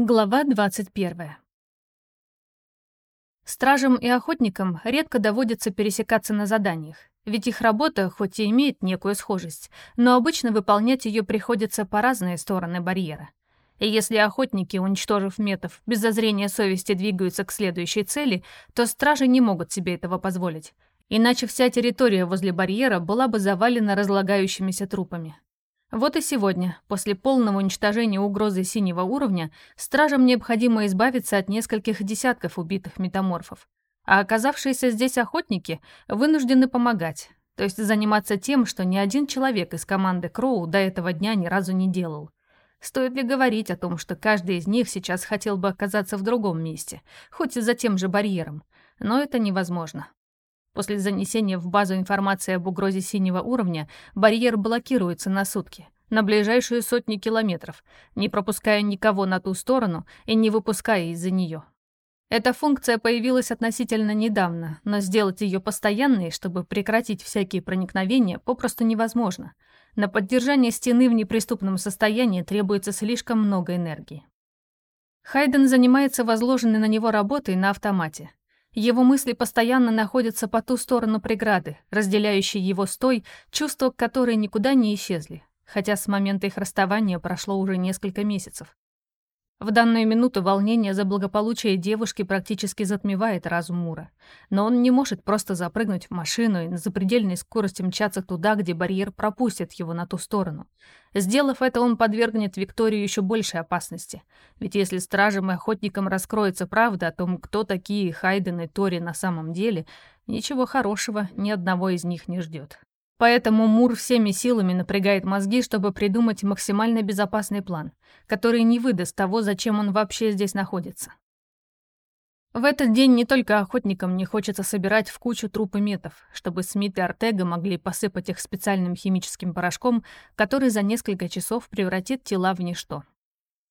Глава 21. Стражам и охотникам редко доводится пересекаться на заданиях, ведь их работа хоть и имеет некую схожесть, но обычно выполнять ее приходится по разные стороны барьера. И если охотники, уничтожив метов, без зазрения совести двигаются к следующей цели, то стражи не могут себе этого позволить. Иначе вся территория возле барьера была бы завалена разлагающимися трупами. Вот и сегодня, после полного уничтожения угрозы синего уровня, стражам необходимо избавиться от нескольких десятков убитых метаморфов. А оказавшиеся здесь охотники вынуждены помогать, то есть заниматься тем, что ни один человек из команды Кроу до этого дня ни разу не делал. Стоит ли говорить о том, что каждый из них сейчас хотел бы оказаться в другом месте, хоть и за тем же барьером, но это невозможно. После занесения в базу информации об угрозе синего уровня барьер блокируется на сутки, на ближайшую сотни километров, не пропуская никого на ту сторону и не выпуская из-за нее. Эта функция появилась относительно недавно, но сделать ее постоянной, чтобы прекратить всякие проникновения, попросту невозможно. На поддержание стены в неприступном состоянии требуется слишком много энергии. Хайден занимается возложенной на него работой на автомате. Его мысли постоянно находятся по ту сторону преграды, разделяющей его с той, чувства которой никуда не исчезли, хотя с момента их расставания прошло уже несколько месяцев. В данную минуту волнение за благополучие девушки практически затмевает разум Мура. Но он не может просто запрыгнуть в машину и на запредельной скорости мчаться туда, где барьер пропустит его на ту сторону. Сделав это, он подвергнет Викторию еще большей опасности. Ведь если стражам и охотникам раскроется правда о том, кто такие Хайден и Тори на самом деле, ничего хорошего ни одного из них не ждет. Поэтому Мур всеми силами напрягает мозги, чтобы придумать максимально безопасный план, который не выдаст того, зачем он вообще здесь находится. В этот день не только охотникам не хочется собирать в кучу трупы метов, чтобы Смит и Артега могли посыпать их специальным химическим порошком, который за несколько часов превратит тела в ничто.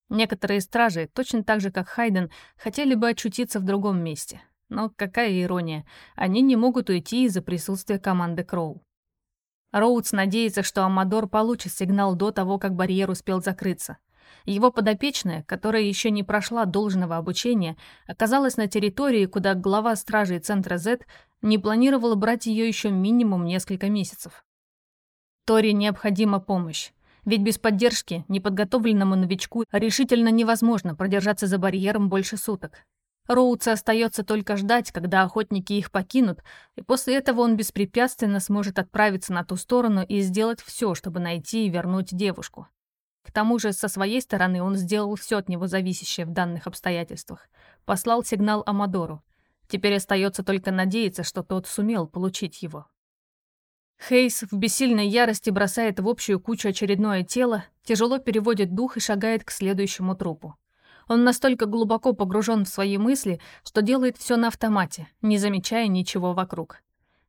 Некоторые стражи, точно так же как Хайден, хотели бы очутиться в другом месте. Но какая ирония, они не могут уйти из-за присутствия команды Кроу. Роудс надеется, что Амадор получит сигнал до того, как барьер успел закрыться. Его подопечная, которая еще не прошла должного обучения, оказалась на территории, куда глава стражей Центра Z не планировала брать ее еще минимум несколько месяцев. Тори необходима помощь. Ведь без поддержки неподготовленному новичку решительно невозможно продержаться за барьером больше суток. Роудса остается только ждать, когда охотники их покинут, и после этого он беспрепятственно сможет отправиться на ту сторону и сделать все, чтобы найти и вернуть девушку. К тому же, со своей стороны он сделал все от него зависящее в данных обстоятельствах. Послал сигнал Амадору. Теперь остается только надеяться, что тот сумел получить его. Хейс в бессильной ярости бросает в общую кучу очередное тело, тяжело переводит дух и шагает к следующему трупу. Он настолько глубоко погружен в свои мысли, что делает все на автомате, не замечая ничего вокруг.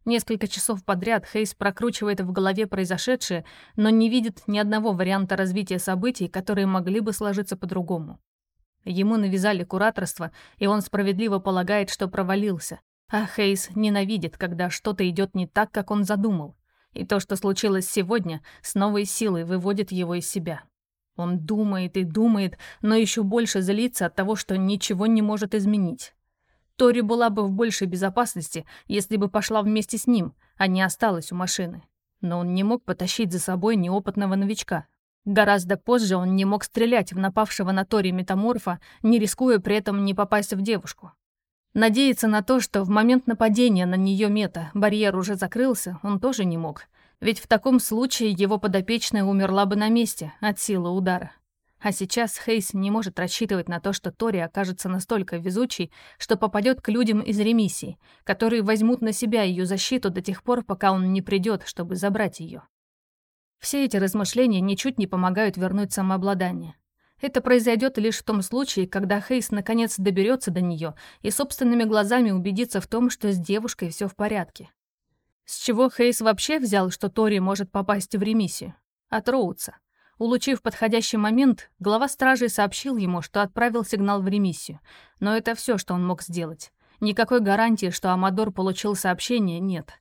Несколько часов подряд Хейс прокручивает в голове произошедшее, но не видит ни одного варианта развития событий, которые могли бы сложиться по-другому. Ему навязали кураторство, и он справедливо полагает, что провалился. А Хейс ненавидит, когда что-то идет не так, как он задумал. И то, что случилось сегодня, с новой силой выводит его из себя. Он думает и думает, но еще больше злится от того, что ничего не может изменить. Тори была бы в большей безопасности, если бы пошла вместе с ним, а не осталась у машины. Но он не мог потащить за собой неопытного новичка. Гораздо позже он не мог стрелять в напавшего на Тори метаморфа, не рискуя при этом не попасть в девушку. Надеяться на то, что в момент нападения на нее мета барьер уже закрылся, он тоже не мог — ведь в таком случае его подопечная умерла бы на месте от силы удара. А сейчас Хейс не может рассчитывать на то, что Тори окажется настолько везучей, что попадет к людям из ремиссии, которые возьмут на себя ее защиту до тех пор, пока он не придет, чтобы забрать ее. Все эти размышления ничуть не помогают вернуть самообладание. Это произойдет лишь в том случае, когда Хейс наконец доберется до нее и собственными глазами убедится в том, что с девушкой все в порядке. С чего Хейс вообще взял, что Тори может попасть в ремиссию? От Роудса. Улучив подходящий момент, глава стражей сообщил ему, что отправил сигнал в ремиссию. Но это все, что он мог сделать. Никакой гарантии, что Амадор получил сообщение, нет.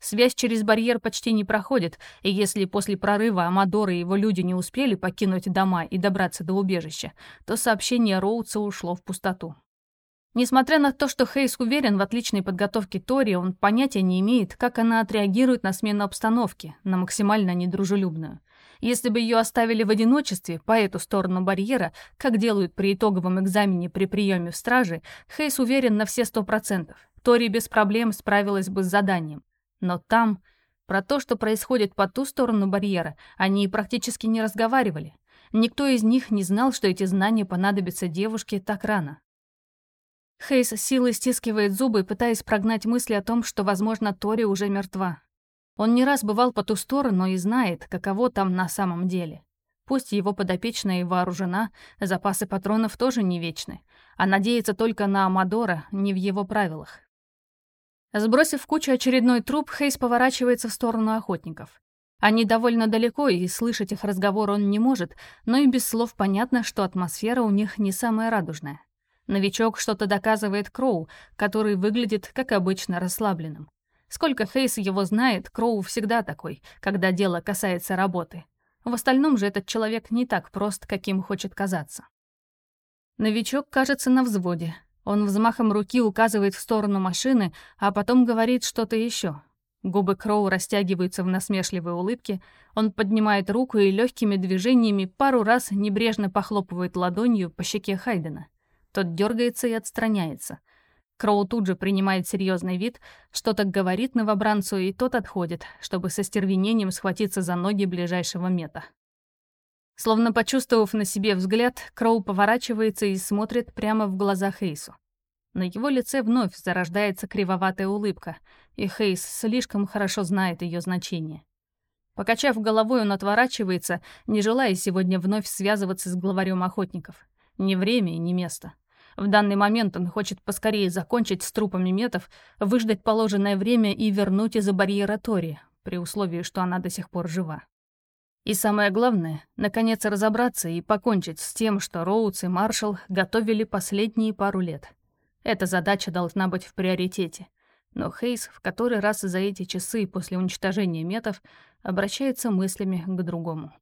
Связь через барьер почти не проходит, и если после прорыва Амадор и его люди не успели покинуть дома и добраться до убежища, то сообщение Роудса ушло в пустоту. Несмотря на то, что Хейс уверен в отличной подготовке Тори, он понятия не имеет, как она отреагирует на смену обстановки, на максимально недружелюбную. Если бы ее оставили в одиночестве по эту сторону барьера, как делают при итоговом экзамене при приеме в страже, Хейс уверен на все сто процентов. Тори без проблем справилась бы с заданием. Но там, про то, что происходит по ту сторону барьера, они практически не разговаривали. Никто из них не знал, что эти знания понадобятся девушке так рано. Хейс силой стискивает зубы, пытаясь прогнать мысли о том, что, возможно, Тори уже мертва. Он не раз бывал по ту сторону и знает, каково там на самом деле. Пусть его подопечная и вооружена, запасы патронов тоже не вечны, а надеяться только на Амадора не в его правилах. Сбросив кучу очередной труп, Хейс поворачивается в сторону охотников. Они довольно далеко, и слышать их разговор он не может, но и без слов понятно, что атмосфера у них не самая радужная. Новичок что-то доказывает Кроу, который выглядит, как обычно, расслабленным. Сколько Хейс его знает, Кроу всегда такой, когда дело касается работы. В остальном же этот человек не так прост, каким хочет казаться. Новичок кажется на взводе, он взмахом руки указывает в сторону машины, а потом говорит что-то еще. Губы Кроу растягиваются в насмешливой улыбке. Он поднимает руку и легкими движениями пару раз небрежно похлопывает ладонью по щеке Хайдена. Тот дергается и отстраняется. Кроу тут же принимает серьезный вид, что-то говорит новобранцу, и тот отходит, чтобы со стервенением схватиться за ноги ближайшего мета. Словно почувствовав на себе взгляд, Кроу поворачивается и смотрит прямо в глаза Хейсу. На его лице вновь зарождается кривоватая улыбка, и Хейс слишком хорошо знает ее значение. Покачав головой, он отворачивается, не желая сегодня вновь связываться с главарем охотников. Ни время и ни место. В данный момент он хочет поскорее закончить с трупами метов, выждать положенное время и вернуть из-за барьера Тори, при условии, что она до сих пор жива. И самое главное, наконец разобраться и покончить с тем, что Роудс и Маршалл готовили последние пару лет. Эта задача должна быть в приоритете. Но Хейс в который раз за эти часы после уничтожения метов обращается мыслями к другому.